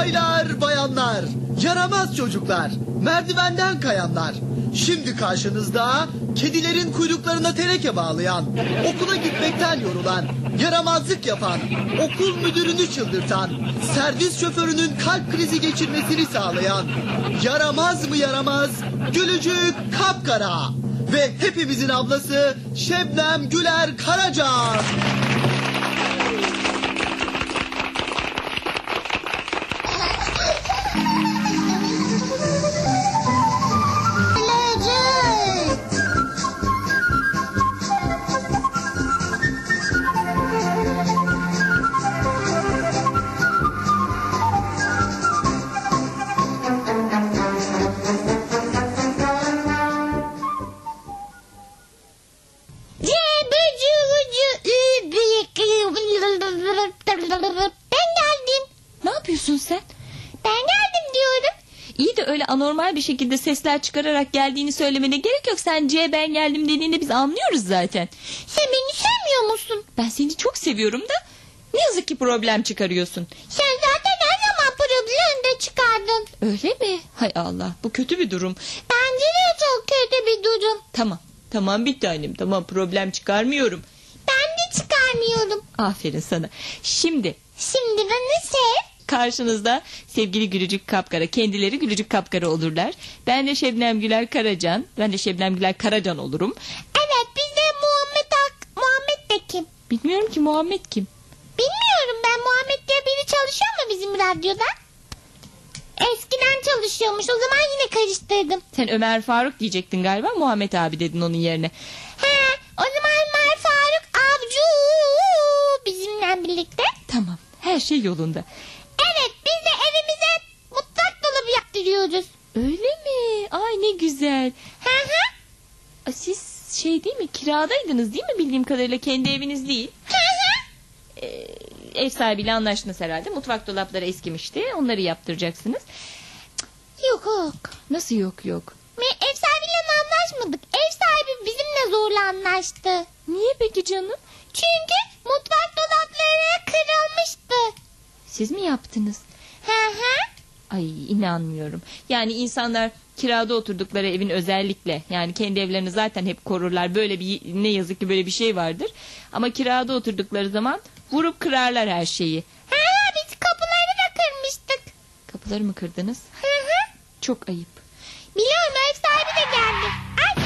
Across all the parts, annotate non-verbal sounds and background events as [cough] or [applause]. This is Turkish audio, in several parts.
Baylar, bayanlar, yaramaz çocuklar, merdivenden kayanlar. Şimdi karşınızda kedilerin kuyruklarına teneke bağlayan, okula gitmekten yorulan, yaramazlık yapan, okul müdürünü çıldırtan, servis şoförünün kalp krizi geçirmesini sağlayan, yaramaz mı yaramaz, gülücük kapkara ve hepimizin ablası Şebnem Güler Karaca. Bir şekilde sesler çıkararak geldiğini söylemene gerek yok. Sen C ben geldim dediğinde biz anlıyoruz zaten. Sen beni sevmiyor musun? Ben seni çok seviyorum da ne yazık ki problem çıkarıyorsun. Sen zaten her zaman problemi de çıkardın. Öyle mi? Hay Allah bu kötü bir durum. Bence de çok kötü bir durum. Tamam tamam bir tanem tamam problem çıkarmıyorum. Ben de çıkarmıyorum. Aferin sana. Şimdi Şimdi beni sev. Karşınızda sevgili Gülücük Kapkara. Kendileri Gülücük Kapkara olurlar. Ben de Şebnem Güler Karacan. Ben de Şebnem Güler Karacan olurum. Evet biz de Muhammed Ak Muhammed de kim? Bilmiyorum ki Muhammed kim? Bilmiyorum ben Muhammed diye biri çalışıyor mu bizim radyoda? Eskiden çalışıyormuş o zaman yine karıştırdım. Sen Ömer Faruk diyecektin galiba Muhammed abi dedin onun yerine. He o zaman Ömer Faruk Avcı bizimle birlikte. Tamam her şey yolunda. Evet biz de evimize mutfak yaptırıyoruz. Öyle mi? Ay ne güzel. Hı hı. Siz şey değil mi kiradaydınız değil mi bildiğim kadarıyla kendi eviniz değil. Hı hı. Ee, ev sahibiyle anlaştınız herhalde. Mutfak dolapları eskimişti. Onları yaptıracaksınız. Yok yok. Nasıl yok yok? Me ev sahibiyle anlaşmadık. Ev sahibi bizimle zorla anlaştı. Niye peki canım? Çünkü mutfak dolapları kırılmıştı. Siz mi yaptınız? Hı hı. Ay inanmıyorum. Yani insanlar kirada oturdukları evin özellikle yani kendi evlerini zaten hep korurlar. Böyle bir ne yazık ki böyle bir şey vardır. Ama kirada oturdukları zaman vurup kırarlar her şeyi. Ha, biz kapıları da kırmıştık. Kapıları mı kırdınız? Hı hı. Çok ayıp. Biliyorum ev sahibi de geldi. Ay.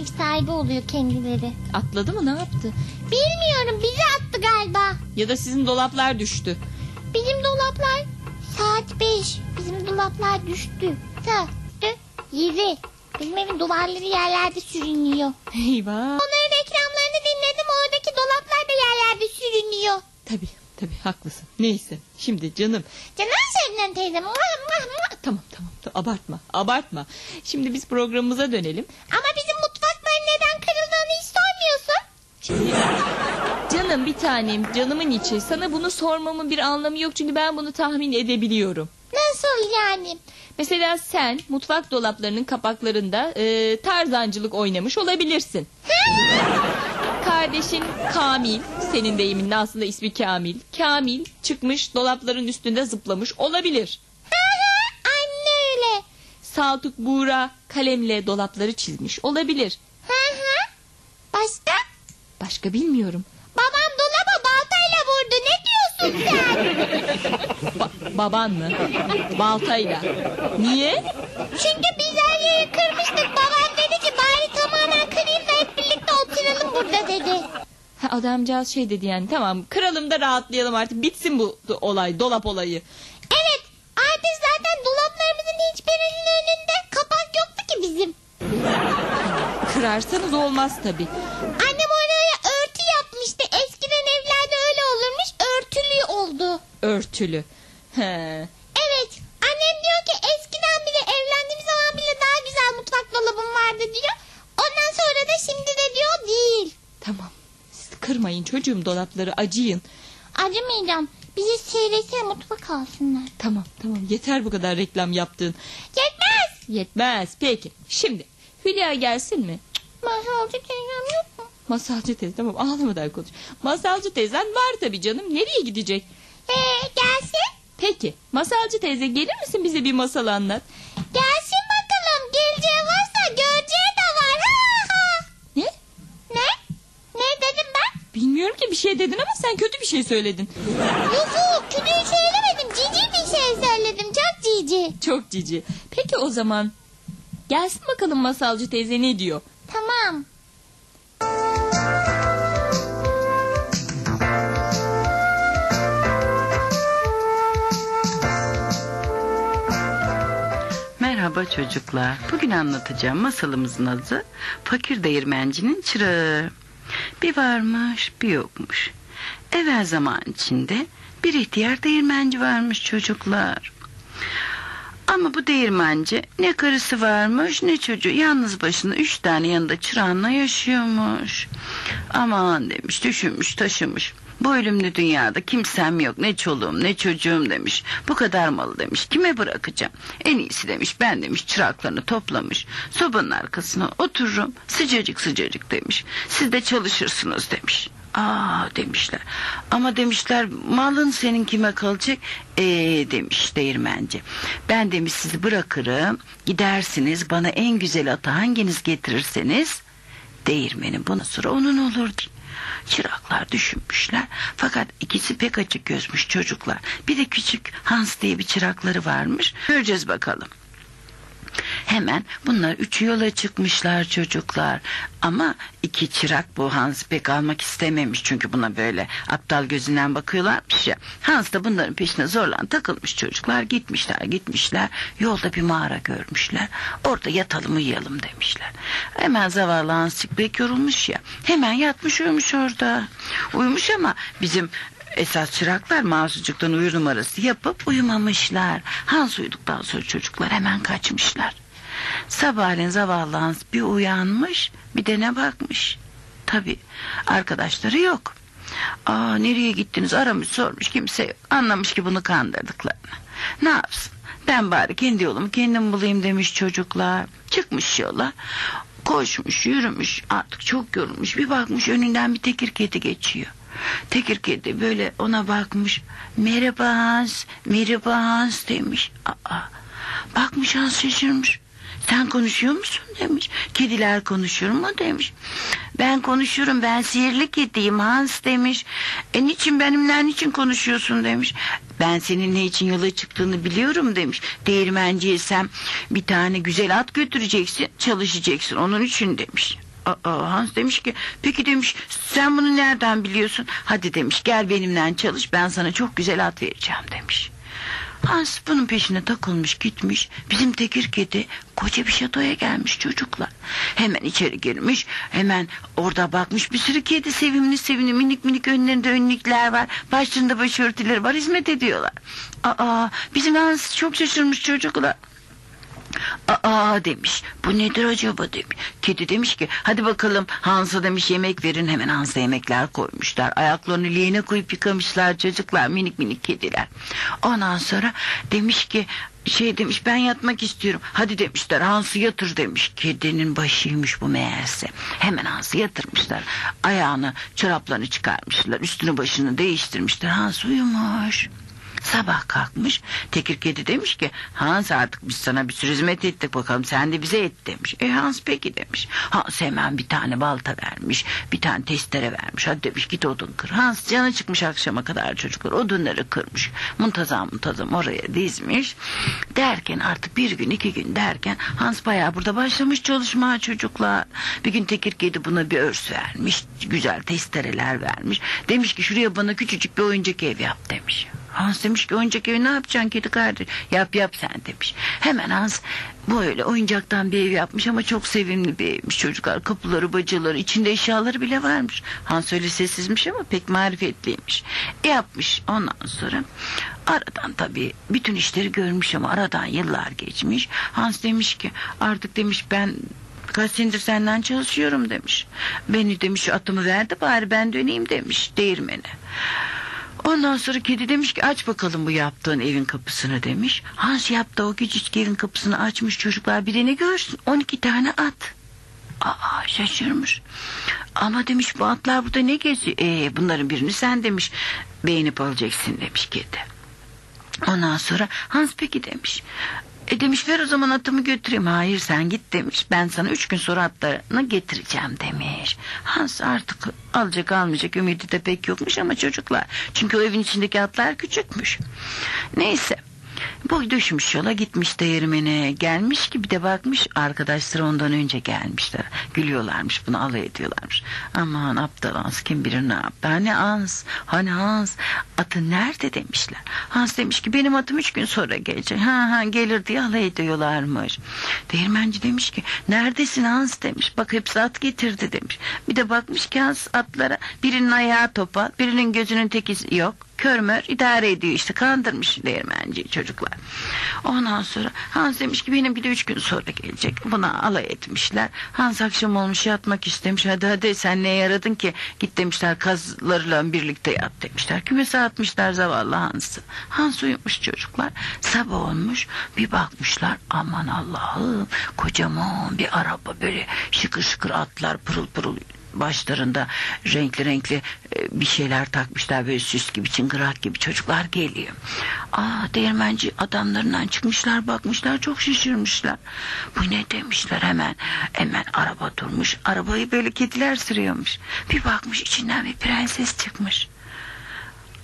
Ev sahibi oluyor kendileri. Atladı mı ne yaptı? Bilmiyorum bizi attı galiba. Ya da sizin dolaplar düştü. Bizim dolaplar saat 5. Bizim dolaplar düştü. Saat 7. Bizim evin duvarları yerlerde sürünüyor. Eyvah. Onların reklamlarını dinledim. Oradaki dolaplar da yerlerde sürünüyor. Tabii tabii haklısın. Neyse şimdi canım. Canım Şebnem teyze. Muah, [laughs] muah, muah. Tamam tamam, tamam abartma abartma. Şimdi biz programımıza dönelim. Ama bizim mutfakların neden kırıldığını hiç sormuyorsun. Canım bir tanem canımın içi sana bunu sormamın bir anlamı yok çünkü ben bunu tahmin edebiliyorum. Nasıl yani? Mesela sen mutfak dolaplarının kapaklarında e, tarzancılık oynamış olabilirsin. [laughs] Kardeşin Kamil, senin deyiminle aslında ismi Kamil. Kamil çıkmış dolapların üstünde zıplamış olabilir. [laughs] Anne öyle. Saltuk Buğra kalemle dolapları çizmiş olabilir. Başka? Başka bilmiyorum. Babam dolaba baltayla vurdu. Ne diyorsun sen? Ba- baban mı? Baltayla. Niye? Çünkü biz her yeri kırmıştık. Babam dedi ki bari tamamen kırayım da hep birlikte oturalım burada dedi. Ha, adamcağız şey dedi yani tamam kıralım da rahatlayalım artık bitsin bu olay dolap olayı. Evet. Artık zaten dolaplarımızın hiçbirinin önünde kapak yoktu ki bizim. Kırarsanız olmaz tabi. Oldu. Örtülü. He. Evet. Annem diyor ki eskiden bile evlendiğimiz zaman bile daha güzel mutfak dolabım vardı diyor. Ondan sonra da şimdi de diyor değil. Tamam. Siz kırmayın çocuğum dolapları acıyın. Acımayacağım. Bizi seyretse mutfak alsınlar. Tamam tamam yeter bu kadar reklam yaptığın. Yetmez. Yetmez peki. Şimdi Hülya gelsin mi? Masalcı teyzem yok mu? Masalcı teyze tamam ağlamadan konuş. Masalcı teyzen var tabii canım nereye gidecek? Ee, gelsin. Peki masalcı teyze gelir misin bize bir masal anlat? Gelsin bakalım. Geleceği varsa göreceği de var. Ha ha. Ne? Ne? Ne dedim ben? Bilmiyorum ki bir şey dedin ama sen kötü bir şey söyledin. Yok yok kötü söylemedim. Cici bir şey söyledim. Çok cici. Çok cici. Peki o zaman gelsin bakalım masalcı teyze ne diyor? Tamam. Merhaba çocuklar. Bugün anlatacağım masalımızın adı Fakir Değirmencinin Çırağı. Bir varmış bir yokmuş. Evvel zaman içinde bir ihtiyar değirmenci varmış çocuklar. Ama bu değirmenci ne karısı varmış ne çocuğu yalnız başına üç tane yanında çırağınla yaşıyormuş. Aman demiş düşünmüş taşımış. Bu ölümlü dünyada kimsem yok ne çoluğum ne çocuğum demiş. Bu kadar malı demiş kime bırakacağım. En iyisi demiş ben demiş çıraklarını toplamış. Sobanın arkasına otururum sıcacık sıcacık demiş. Siz de çalışırsınız demiş. Aa demişler. Ama demişler malın senin kime kalacak? Ee demiş değirmenci. Ben demiş sizi bırakırım. Gidersiniz bana en güzel atı hanginiz getirirseniz değirmenin bundan sonra onun olur. Çıraklar düşünmüşler. Fakat ikisi pek açık gözmüş çocuklar. Bir de küçük Hans diye bir çırakları varmış. Göreceğiz bakalım. Hemen bunlar üçü yola çıkmışlar çocuklar. Ama iki çırak bu Hans pek almak istememiş. Çünkü buna böyle aptal gözünden bakıyorlarmış ya. Hans da bunların peşine zorlan takılmış çocuklar. Gitmişler gitmişler. Yolda bir mağara görmüşler. Orada yatalım uyuyalım demişler. Hemen zavallı Hanscık pek yorulmuş ya. Hemen yatmış uyumuş orada. Uyumuş ama bizim Esas çıraklar masucuktan uyur numarası yapıp uyumamışlar. Hans uyuduktan sonra çocuklar hemen kaçmışlar. Sabahleyin zavallı Hans bir uyanmış bir de ne bakmış. Tabi arkadaşları yok. Aa nereye gittiniz aramış sormuş kimse yok. Anlamış ki bunu kandırdıklarını. Ne yapsın ben bari kendi yolumu kendim bulayım demiş çocuklar. Çıkmış yola koşmuş yürümüş artık çok yorulmuş bir bakmış önünden bir tekir kedi geçiyor. Tekir kedi böyle ona bakmış. Merhaba Hans, merhaba Hans demiş. Aa, bakmış Hans şaşırmış. Sen konuşuyor musun demiş. Kediler konuşur mu demiş. Ben konuşurum ben sihirli kediyim Hans demiş. E niçin benimle niçin konuşuyorsun demiş. Ben senin ne için yola çıktığını biliyorum demiş. Değirmenciysem bir tane güzel at götüreceksin çalışacaksın onun için demiş. Aa, Hans demiş ki peki demiş sen bunu nereden biliyorsun? Hadi demiş gel benimle çalış ben sana çok güzel at vereceğim demiş. Hans bunun peşine takılmış gitmiş. Bizim tekir kedi koca bir şatoya gelmiş çocuklar. Hemen içeri girmiş. Hemen orada bakmış bir sürü kedi sevimli sevimli minik minik önlerinde önlükler var. Başlarında başörtüleri var hizmet ediyorlar. Aa bizim Hans çok şaşırmış çocuklar. Aa demiş bu nedir acaba demiş. Kedi demiş ki hadi bakalım Hans'a demiş yemek verin hemen Hans'a yemekler koymuşlar. Ayaklarını leğene koyup yıkamışlar çocuklar minik minik kediler. Ondan sonra demiş ki şey demiş ben yatmak istiyorum. Hadi demişler Hans'ı yatır demiş. Kedinin başıymış bu meğerse. Hemen Hans'ı yatırmışlar. Ayağını çoraplarını çıkarmışlar. Üstünü başını değiştirmişler. Hans uyumuş. Sabah kalkmış tekir kedi demiş ki Hans artık biz sana bir sürü hizmet ettik bakalım sen de bize et demiş. E Hans peki demiş. Hans hemen bir tane balta vermiş bir tane testere vermiş. Hadi demiş git odun kır. Hans canı çıkmış akşama kadar çocuklar odunları kırmış. Muntazam muntazam oraya dizmiş. Derken artık bir gün iki gün derken Hans bayağı burada başlamış çalışmaya çocuklar. Bir gün tekir kedi buna bir örs vermiş. Güzel testereler vermiş. Demiş ki şuraya bana küçücük bir oyuncak ev yap demiş. Hans demiş ki oyuncak evi ne yapacaksın kedi kardeş? Yap yap sen demiş. Hemen Hans böyle oyuncaktan bir ev yapmış ama çok sevimli bir evmiş çocuklar. Kapıları bacaları içinde eşyaları bile varmış. Hans öyle sessizmiş ama pek marifetliymiş. E yapmış ondan sonra aradan tabii bütün işleri görmüş ama aradan yıllar geçmiş. Hans demiş ki artık demiş ben Kaç senedir senden çalışıyorum demiş. Beni demiş atımı verdi bari ben döneyim demiş değirmene. Ondan sonra kedi demiş ki aç bakalım bu yaptığın evin kapısını demiş. Hans yaptı o küçücük evin kapısını açmış çocuklar bir de ne görsün 12 tane at. Aa şaşırmış. Ama demiş bu atlar burada ne geziyor? Ee, bunların birini sen demiş beğenip alacaksın demiş kedi. Ondan sonra Hans peki demiş. E demiş ver o zaman atımı götüreyim. Hayır sen git demiş. Ben sana üç gün sonra atlarını getireceğim demiş. Hans artık alacak almayacak ümidi de pek yokmuş ama çocuklar. Çünkü o evin içindeki atlar küçükmüş. Neyse. Bu düşmüş yola gitmiş değirmene gelmiş ki bir de bakmış arkadaşları ondan önce gelmişler. Gülüyorlarmış bunu alay ediyorlarmış. Aman aptal Hans kim bilir ne yaptı. Hani Hans hani Hans atı nerede demişler. Hans demiş ki benim atım üç gün sonra gelecek. Ha ha gelir diye alay ediyorlarmış. Değirmenci demiş ki neredesin Hans demiş. Bak hepsi at getirdi demiş. Bir de bakmış ki Hans atlara birinin ayağı topal birinin gözünün teki yok körmör idare ediyor işte kandırmış değirmenci çocuklar. Ondan sonra Hans demiş ki benimki de üç gün sonra gelecek. Buna alay etmişler. Hans akşam olmuş yatmak istemiş. Hadi hadi sen neye yaradın ki? Git demişler kazlarla birlikte yat demişler. Kümese atmışlar zavallı Hans'ı. Hans uyumuş çocuklar. Sabah olmuş bir bakmışlar aman Allah'ım kocaman bir araba böyle şıkır şıkır atlar pırıl pırıl başlarında renkli renkli e, bir şeyler takmışlar böyle süs gibi çıngırak gibi çocuklar geliyor. Aa değirmenci adamlarından çıkmışlar bakmışlar çok şaşırmışlar. Bu ne demişler hemen hemen araba durmuş arabayı böyle kediler sürüyormuş. Bir bakmış içinden bir prenses çıkmış.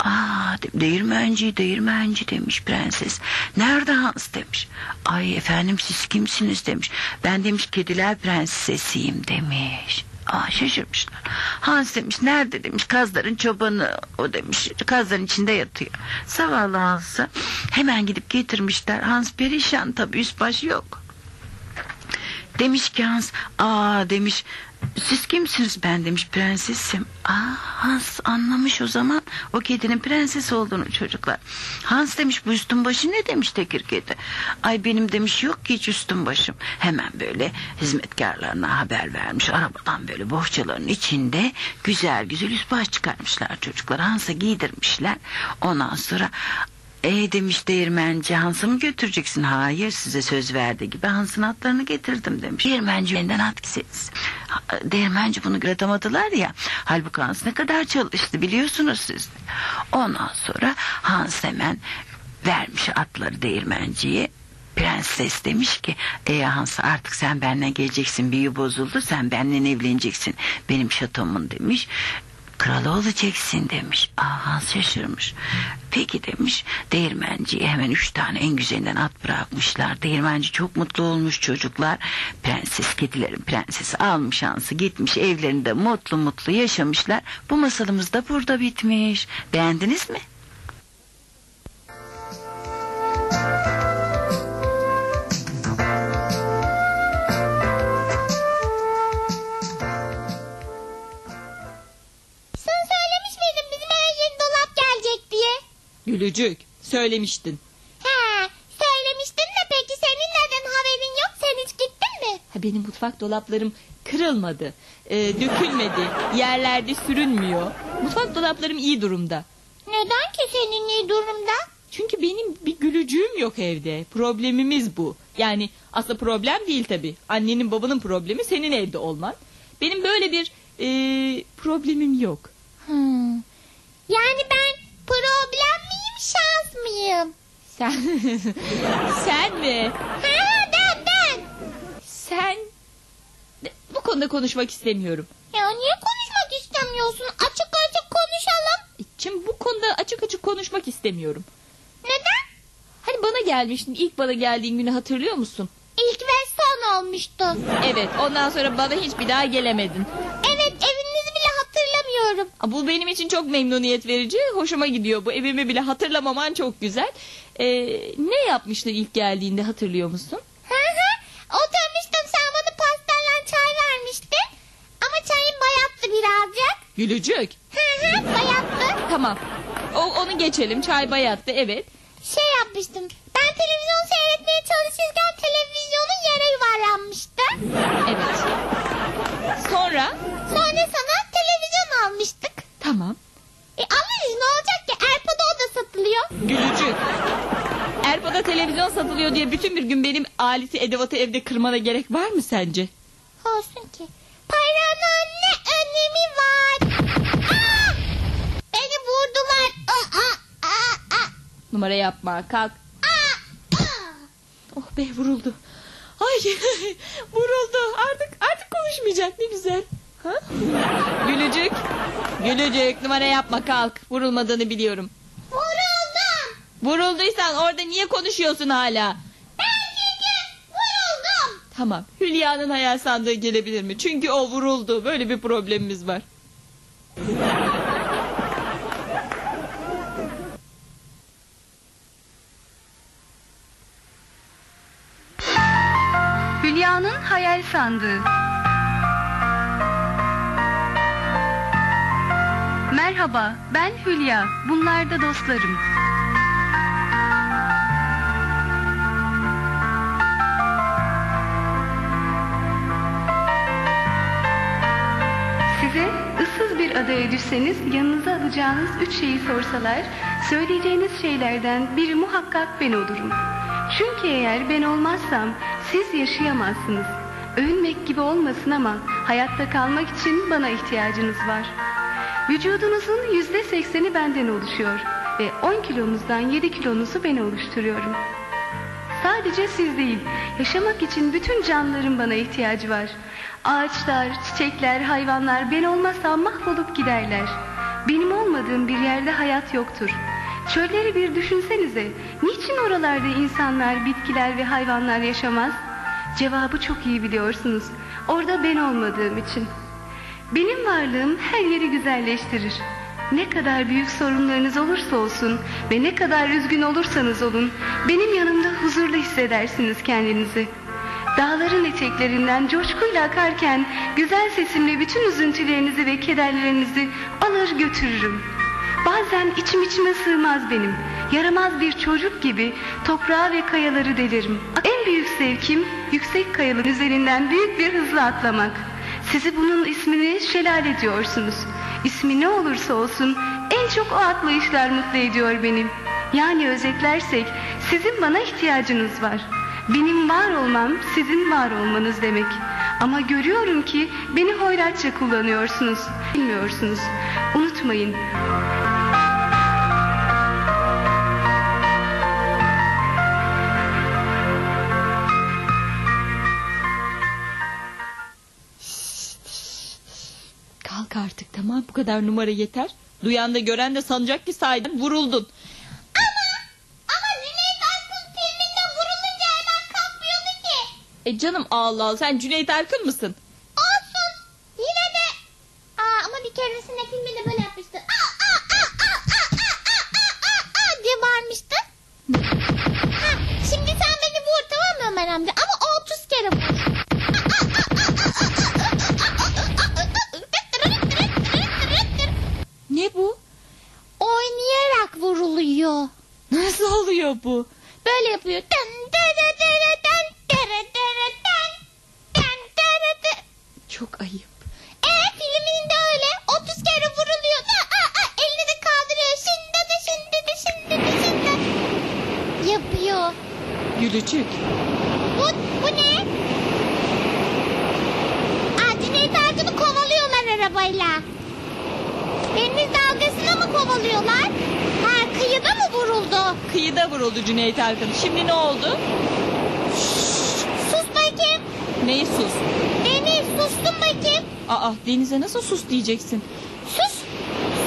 Aa de- değirmenci değirmenci demiş prenses. Nerede Hans demiş. Ay efendim siz kimsiniz demiş. Ben demiş kediler prensesiyim demiş. Aa şaşırmışlar. Hans demiş nerede demiş kazların çobanı o demiş kazların içinde yatıyor. Zavallı Hans'ı hemen gidip getirmişler. Hans perişan tabii üst baş yok. Demiş ki Hans, aa demiş siz kimsiniz ben demiş prensesim. Aa Hans anlamış o zaman o kedinin prenses olduğunu çocuklar. Hans demiş bu üstün başı ne demiş tekir kedi. Ay benim demiş yok ki hiç üstün başım. Hemen böyle hizmetkarlarına haber vermiş. Arabadan böyle bohçaların içinde güzel güzel üst baş çıkarmışlar çocuklar. Hans'a giydirmişler. Ondan sonra e demiş değirmenci Hans'ı mı götüreceksin? Hayır size söz verdi gibi Hans'ın atlarını getirdim demiş. Değirmenci elinden at gitseniz. Değirmenci bunu göretamadılar ya. Halbuki Hans ne kadar çalıştı biliyorsunuz siz. Ondan sonra Hans hemen vermiş atları değirmenciye. Prenses demiş ki ey Hans artık sen benimle geleceksin büyü bozuldu sen benimle evleneceksin benim şatomun demiş kralı olacaksın demiş. Aa, Hans şaşırmış. Peki demiş değirmenciye hemen üç tane en güzelinden at bırakmışlar. Değirmenci çok mutlu olmuş çocuklar. Prenses kedilerin prensesi almış Hans'ı gitmiş evlerinde mutlu mutlu yaşamışlar. Bu masalımız da burada bitmiş. Beğendiniz mi? Gülücük söylemiştin. He söylemiştin de peki senin neden haberin yok? Sen hiç gittin mi? Ha, benim mutfak dolaplarım kırılmadı, e, dökülmedi, yerlerde sürünmüyor. Mutfak dolaplarım iyi durumda. Neden ki senin iyi durumda? Çünkü benim bir gülücüğüm yok evde. Problemimiz bu. Yani aslında problem değil tabii. Annenin babanın problemi senin evde olman. Benim böyle bir e, problemim yok. Hmm. Yani şans mıyım? Sen [laughs] sen mi? Ha ben ben. Sen bu konuda konuşmak istemiyorum. Ya niye konuşmak istemiyorsun? Açık açık konuşalım. Şimdi bu konuda açık açık konuşmak istemiyorum. Neden? Hani bana gelmiştin ilk bana geldiğin günü hatırlıyor musun? İlk ve son olmuştu. Evet ondan sonra bana hiç bir daha gelemedin. Bu benim için çok memnuniyet verici. Hoşuma gidiyor. Bu evimi bile hatırlamaman çok güzel. Ee, ne yapmıştın ilk geldiğinde hatırlıyor musun? Hı hı. Oturmuştum sen bana pastadan çay vermiştin. Ama çayın bayattı birazcık. Gülücük. Hı hı bayattı. Tamam. O, onu geçelim. Çay bayattı. Evet. Şey yapmıştım. Ben televizyon seyretmeye çalışırken televizyonun yere yuvarlanmıştı. Evet. Sonra? Sonra televizyon satılıyor diye bütün bir gün benim aleti edevatı evde kırmana gerek var mı sence? Olsun ki. Paranın ne önemi var? Aa! Beni vurdular. Aa, aa, aa, aa. Numara yapma kalk. Oh be vuruldu. Ay [laughs] vuruldu artık artık konuşmayacak ne güzel. Ha? Gülücük. Gülücük numara yapma kalk. Vurulmadığını biliyorum. Vurulduysan orada niye konuşuyorsun hala? Ben çünkü vuruldum. Tamam. Hülya'nın hayal sandığı gelebilir mi? Çünkü o vuruldu. Böyle bir problemimiz var. Hülya'nın hayal sandığı. Merhaba, ben Hülya. Bunlar da dostlarım. Adaya düşseniz yanınıza alacağınız üç şeyi sorsalar, söyleyeceğiniz şeylerden biri muhakkak ben olurum. Çünkü eğer ben olmazsam siz yaşayamazsınız. Övünmek gibi olmasın ama hayatta kalmak için bana ihtiyacınız var. Vücudunuzun yüzde sekseni benden oluşuyor ve 10 kilonuzdan 7 kilonuzu ben oluşturuyorum. Sadece siz değil, yaşamak için bütün canlıların bana ihtiyacı var. Ağaçlar, çiçekler, hayvanlar ben olmazsam mahvolup giderler. Benim olmadığım bir yerde hayat yoktur. Çölleri bir düşünsenize. Niçin oralarda insanlar, bitkiler ve hayvanlar yaşamaz? Cevabı çok iyi biliyorsunuz. Orada ben olmadığım için. Benim varlığım her yeri güzelleştirir. Ne kadar büyük sorunlarınız olursa olsun ve ne kadar üzgün olursanız olun, benim yanımda huzurlu hissedersiniz kendinizi. Dağların eteklerinden coşkuyla akarken güzel sesimle bütün üzüntülerinizi ve kederlerinizi alır götürürüm. Bazen içim içime sığmaz benim. Yaramaz bir çocuk gibi toprağı ve kayaları delirim. En büyük zevkim yüksek kayaların üzerinden büyük bir hızla atlamak. Sizi bunun ismini şelale diyorsunuz. İsmi ne olursa olsun en çok o atlayışlar mutlu ediyor beni. Yani özetlersek sizin bana ihtiyacınız var. Benim var olmam sizin var olmanız demek. Ama görüyorum ki beni hoyratça kullanıyorsunuz. Bilmiyorsunuz. Unutmayın. Kalk artık tamam bu kadar numara yeter. Duyan da gören de sanacak ki sahiden vuruldun. E canım Allah Allah sen Cüneyt Arkın mısın? Olsun. Yine de. Aa, ama bir keresinde filmde böyle yapmıştı. Aa, aa, aa, aa, aa, aa, aa, aa, aa diye bağırmıştı. Ha, şimdi sen beni vur tamam mı Ömer amca? Ama 30 kere vur. Ne bu? Oynayarak vuruluyor. Nasıl oluyor bu? Böyle yapıyor. Dın dırı dırı dın dırı dırı dın dın dırı dı. Çok ayıp. E filminde öyle 30 kere vuruluyor. Aa, aa, aa, elini de kaldırıyor. Şimdi de şimdi de şimdi de şimdi de. Yapıyor. Gülücük. Bu, bu ne? Aa, Cüneyt Arkın'ı kovalıyorlar arabayla. Deniz dalgasına mı kovalıyorlar? Ha kıyıda mı vuruldu? Kıyıda vuruldu Cüneyt Arkın. Şimdi ne oldu? Sus Neyi sus? Deniz sustun bakayım. Aa Deniz'e nasıl sus diyeceksin? Sus.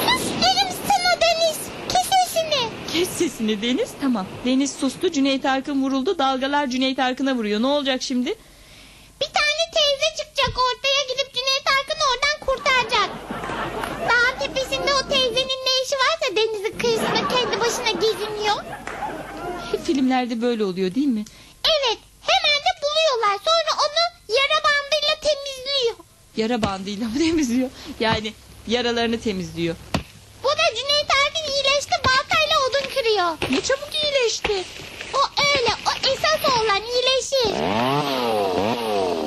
Sus dedim sana Deniz. Kes sesini. Kes sesini Deniz. Tamam. Deniz sustu. Cüneyt Arkın vuruldu. Dalgalar Cüneyt Arkın'a vuruyor. Ne olacak şimdi? Bir tane teyze çıkacak ortaya gidip Cüneyt Arkın'ı oradan kurtaracak. Dağın tepesinde o teyzenin ne işi varsa denizin kıyısında kendi başına geziniyor. Hep filmlerde böyle oluyor değil mi? Evet hemen de buluyorlar. Sonra onu yara bandıyla temizliyor. Yara bandıyla mı [laughs] temizliyor? Yani yaralarını temizliyor. Bu da Cüneyt Arkın iyileşti baltayla odun kırıyor. Ne çabuk iyileşti. O öyle o esas olan iyileşir.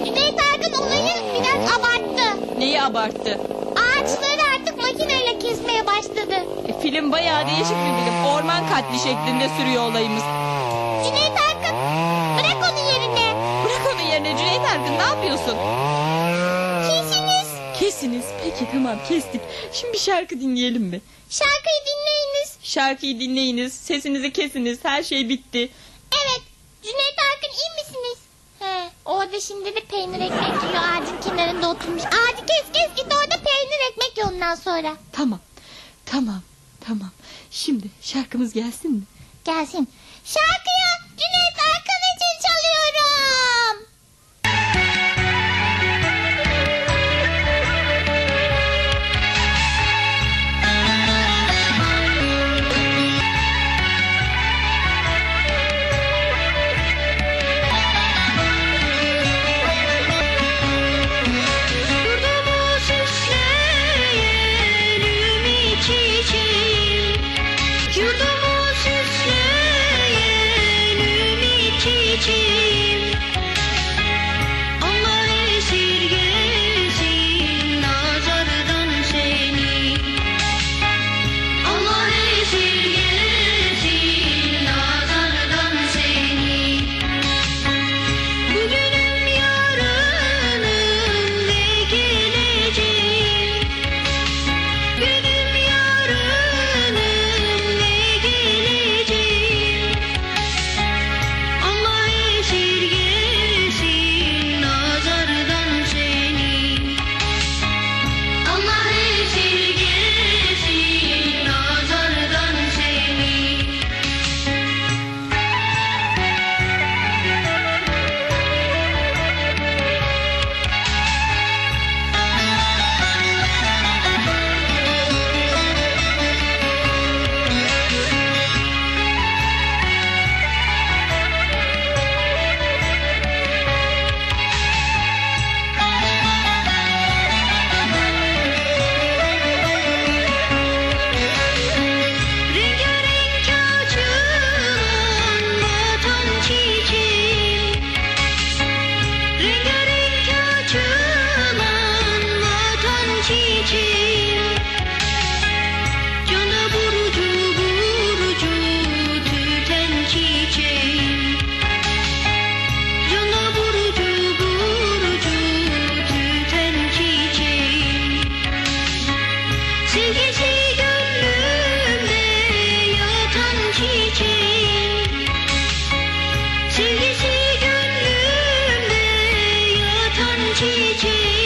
Cüneyt Arkın olayı biraz abarttı. Neyi abarttı? Ağaçları artık makineyle kesmeye başladı. E, film bayağı değişik bir film. Orman katli şeklinde sürüyor olayımız. Cüneyt Arkın bırak onu yerine. Bırak onun yerine Cüneyt Arkın ne yapıyorsun? Peki tamam kestik. Şimdi bir şarkı dinleyelim mi? Şarkıyı dinleyiniz. Şarkıyı dinleyiniz. Sesinizi kesiniz. Her şey bitti. Evet. Cüneyt Arkın iyi misiniz? He, orada şimdi de peynir ekmek yiyor. Ağacın kenarında oturmuş. Ağacı kes kes git orada peynir ekmek ye ondan sonra. Tamam. Tamam. Tamam. Şimdi şarkımız gelsin mi? Gelsin. Şarkıyı Cüneyt Arkın 去去。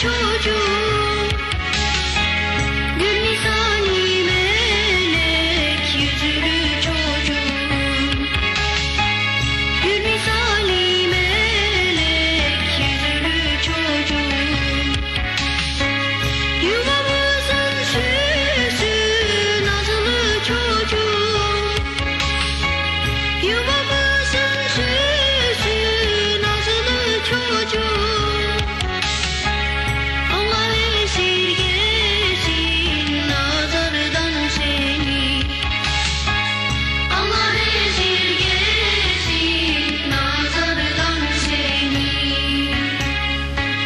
处处